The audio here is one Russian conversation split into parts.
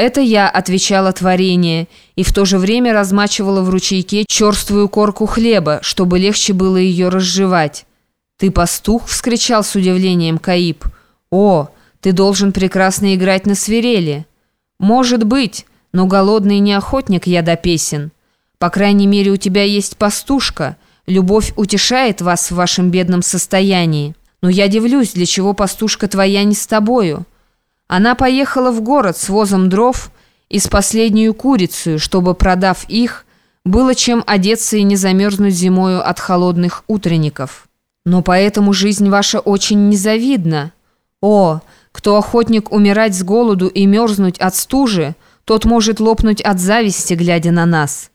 Это я отвечала творение и в то же время размачивала в ручейке черствую корку хлеба, чтобы легче было ее разжевать. «Ты пастух?» — вскричал с удивлением Каиб. «О, ты должен прекрасно играть на свирели». «Может быть, но голодный не охотник я до песен. По крайней мере, у тебя есть пастушка. Любовь утешает вас в вашем бедном состоянии. Но я дивлюсь, для чего пастушка твоя не с тобою». Она поехала в город с возом дров и с последнюю курицей, чтобы, продав их, было чем одеться и не замерзнуть зимою от холодных утренников. Но поэтому жизнь ваша очень незавидна. О, кто охотник умирать с голоду и мерзнуть от стужи, тот может лопнуть от зависти, глядя на нас.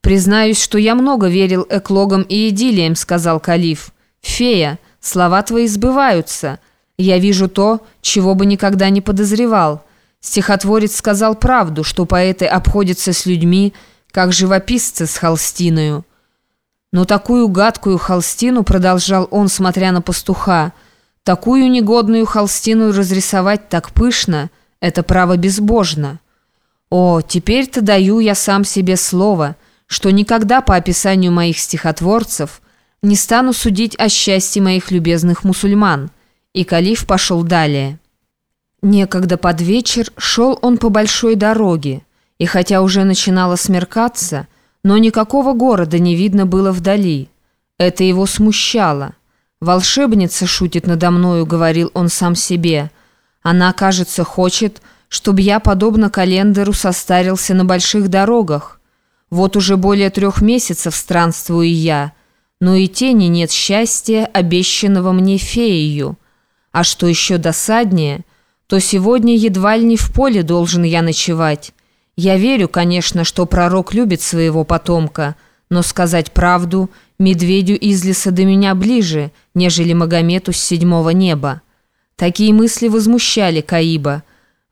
«Признаюсь, что я много верил эклогам и идиллиям», — сказал Калиф. «Фея, слова твои сбываются». Я вижу то, чего бы никогда не подозревал. Стихотворец сказал правду, что поэты обходятся с людьми, как живописцы с холстиною. Но такую гадкую холстину, продолжал он, смотря на пастуха, такую негодную холстину разрисовать так пышно, это право безбожно. О, теперь-то даю я сам себе слово, что никогда по описанию моих стихотворцев не стану судить о счастье моих любезных мусульман – и Калиф пошел далее. Некогда под вечер шел он по большой дороге, и хотя уже начинало смеркаться, но никакого города не видно было вдали. Это его смущало. «Волшебница шутит надо мною», — говорил он сам себе. «Она, кажется, хочет, чтобы я, подобно календару, состарился на больших дорогах. Вот уже более трех месяцев странствую я, но и тени нет счастья, обещанного мне феею». А что еще досаднее, то сегодня едва ли не в поле должен я ночевать. Я верю, конечно, что пророк любит своего потомка, но сказать правду, медведю из леса до меня ближе, нежели Магомету с седьмого неба. Такие мысли возмущали Каиба.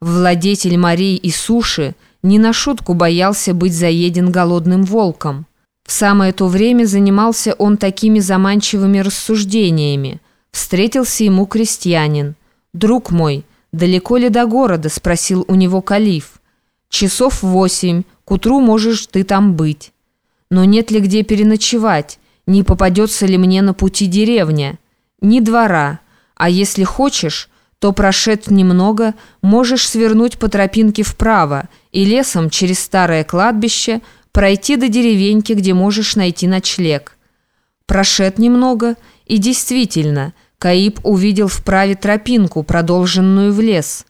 Владетель морей и суши не на шутку боялся быть заеден голодным волком. В самое то время занимался он такими заманчивыми рассуждениями – Встретился ему крестьянин. «Друг мой, далеко ли до города?» – спросил у него калиф. «Часов восемь, к утру можешь ты там быть. Но нет ли где переночевать? Не попадется ли мне на пути деревня? Ни двора. А если хочешь, то, прошед немного, можешь свернуть по тропинке вправо и лесом через старое кладбище пройти до деревеньки, где можешь найти ночлег. Прошед немного – и действительно, Каиб увидел вправе тропинку, продолженную в лес.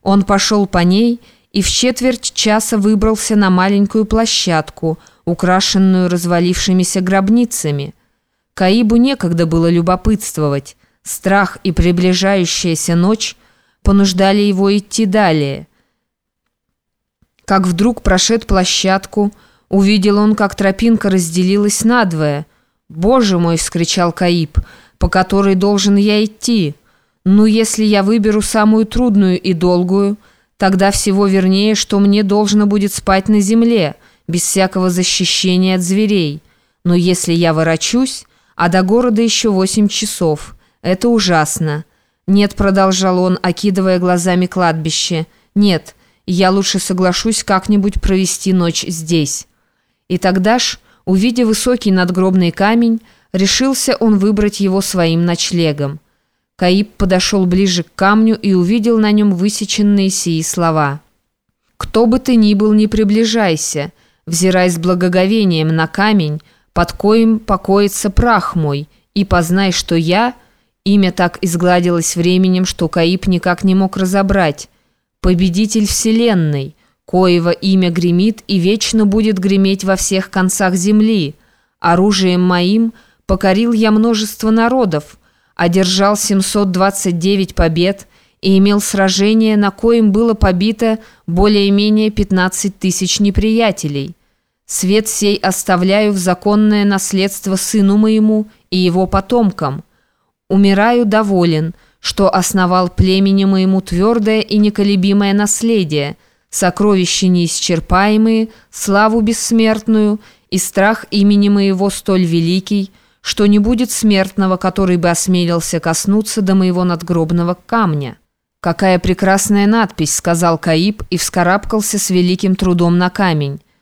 Он пошел по ней и в четверть часа выбрался на маленькую площадку, украшенную развалившимися гробницами. Каибу некогда было любопытствовать. Страх и приближающаяся ночь понуждали его идти далее. Как вдруг прошед площадку, увидел он, как тропинка разделилась надвое – «Боже мой!» — вскричал Каиб, «по которой должен я идти? Ну, если я выберу самую трудную и долгую, тогда всего вернее, что мне должно будет спать на земле, без всякого защищения от зверей. Но если я ворочусь, а до города еще восемь часов, это ужасно». «Нет», — продолжал он, окидывая глазами кладбище, «нет, я лучше соглашусь как-нибудь провести ночь здесь». И тогда ж... Увидя высокий надгробный камень, решился он выбрать его своим ночлегом. Каиб подошел ближе к камню и увидел на нем высеченные сии слова. «Кто бы ты ни был, не приближайся, взирай с благоговением на камень, под коим покоится прах мой, и познай, что я...» Имя так изгладилось временем, что Каиб никак не мог разобрать. «Победитель вселенной» коего имя гремит и вечно будет греметь во всех концах земли. Оружием моим покорил я множество народов, одержал 729 побед и имел сражение, на коем было побито более-менее 15 тысяч неприятелей. Свет сей оставляю в законное наследство сыну моему и его потомкам. Умираю доволен, что основал племени моему твердое и неколебимое наследие – сокровища неисчерпаемые, славу бессмертную и страх имени моего столь великий, что не будет смертного, который бы осмелился коснуться до моего надгробного камня». «Какая прекрасная надпись», — сказал Каиб и вскарабкался с великим трудом на камень.